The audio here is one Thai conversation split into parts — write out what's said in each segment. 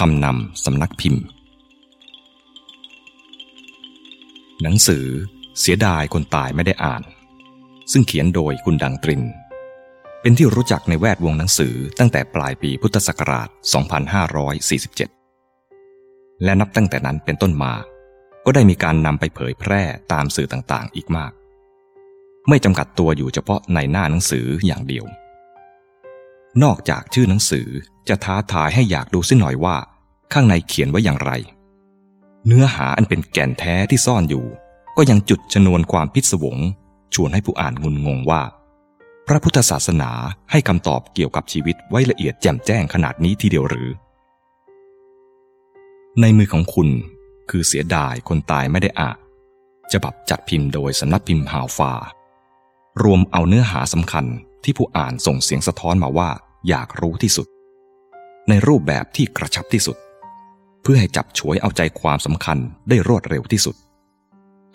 คำนำสำนักพิมพ์ หนังสือเสียดายคนตายไม่ได้อ่าน ซึ่งเขียนโดยคุณดังตริน เป็นที่รู้จักในแวดวงหนังสือตั้งแต่ปลายปีพุทธศักราช 2547 และนับตั้งแต่นั้นเป็นต้นมา ก็ได้มีการนำไปเผยแพร่ตามสื่อต่างๆ อีกมาก ไม่จำกัดตัวอยู่เฉพาะในหน้าหนังสืออย่างเดียว นอกจากชื่อหนังสือจะท้าทายให้อยากดูสิหน่อยว่า ข้างในเขียนไว้อย่างไร เนื้อหาอันเป็นแก่นแท้ที่ซ่อนอยู่ ก็ยังจุดชนวนความพิศวง ชวนให้ผู้อ่านงุนงงว่า พระพุทธศาสนาให้คำตอบเกี่ยวกับชีวิตไว้ละเอียดแจ่มแจ้งขนาดนี้ทีเดียวหรือ ในมือของคุณคือเสียดายคนตายไม่ได้อ่านฉบับจัดพิมพ์โดยสำนักพิมพ์ฮาวฟารวมเอาเนื้อหาสำคัญที่ผู้อ่านส่งเสียงสะท้อนมาว่า อยากรู้ที่สุด ในรูปแบบที่กระชับที่สุด เพื่อให้จับฉวยเอาใจความสำคัญได้รวดเร็วที่สุด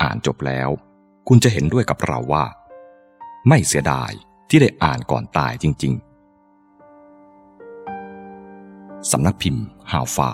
อ่านจบแล้ว คุณจะเห็นด้วยกับเราว่า ไม่เสียดายที่ได้อ่านก่อนตายจริง ๆ สำนักพิมพ์ฮาวฟา